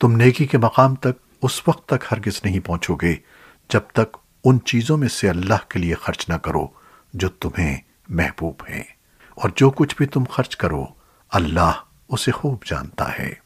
تم نیکی کے مقام تک اس وقت تک ہرگز نہیں پہنچو گے جب تک ان چیزوں میں سے اللہ کے لیے خرچ نہ کرو جو تمہیں محبوب ہیں۔ اور جو کچھ بھی تم خرچ کرو، اللہ اسے خوب جانتا ہے۔